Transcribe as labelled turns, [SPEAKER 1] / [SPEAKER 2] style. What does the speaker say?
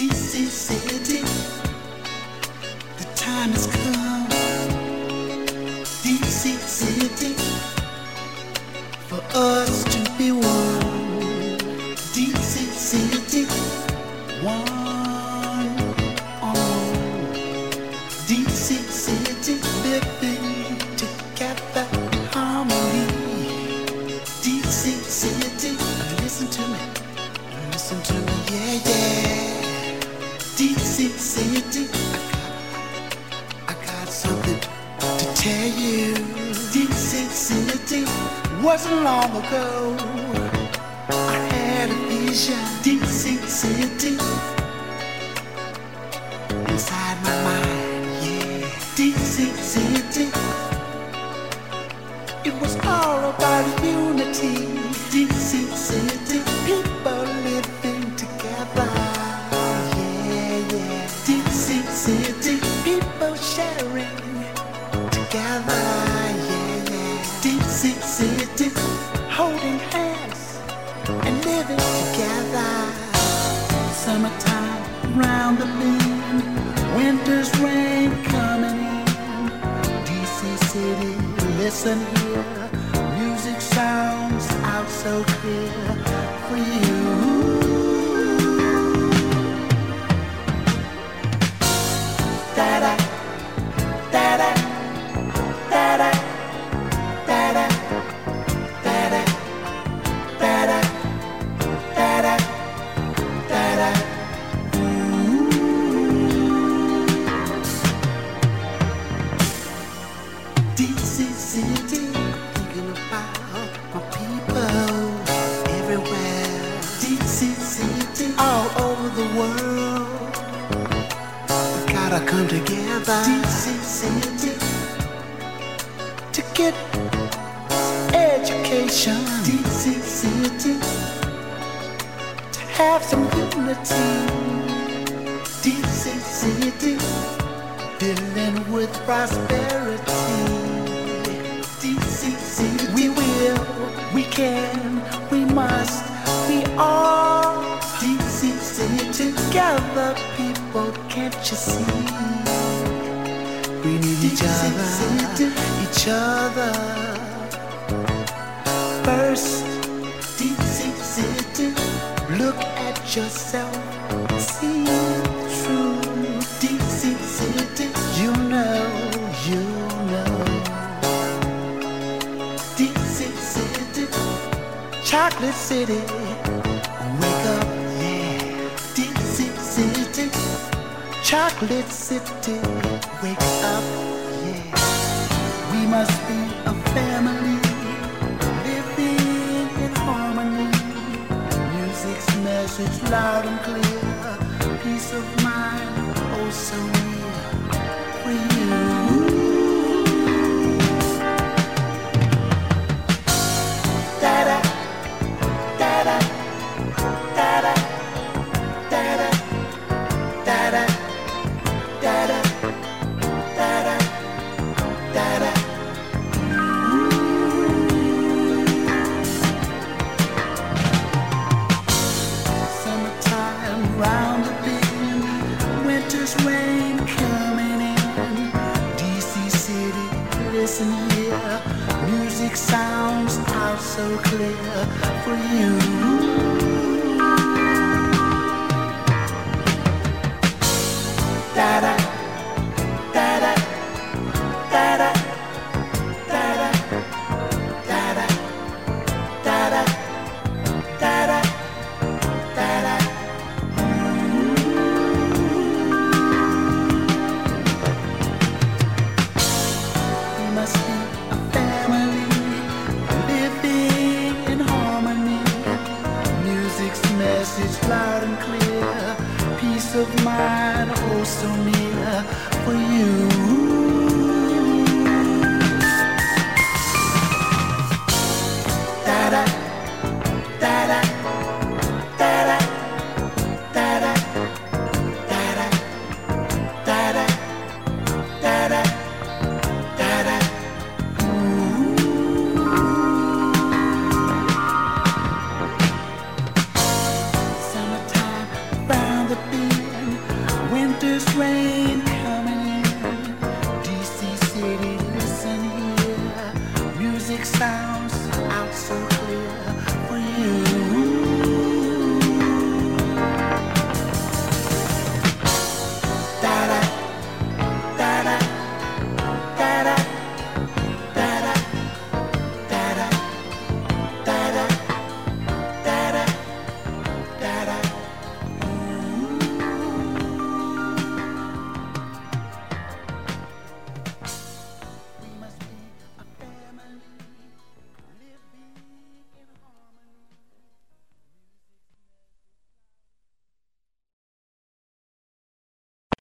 [SPEAKER 1] DC City. The time has come. Something to tell you. DC City, wasn't long ago. I had a vision. DC City, inside my mind, yeah. DC City, it was all about unity. Together. Yeah, yeah. DC City, holding hands and living together. Summertime round the bend, winter's rain coming in. DC City, listen here. Music sounds out so clear for come together. To get education. To have some unity. Dealing with prosperity. People, can't you see? We need each other, each other. First, look at yourself, see through. You know, you know. Chocolate City, Chocolate City, wake up, yeah. We must be a family, living in harmony. Music's message loud and clear, peace of mind, oh so near for you. Da-da, da-da, da-da, da-da, music sounds out so clear for you. and oh so near uh, for you. Da da da da.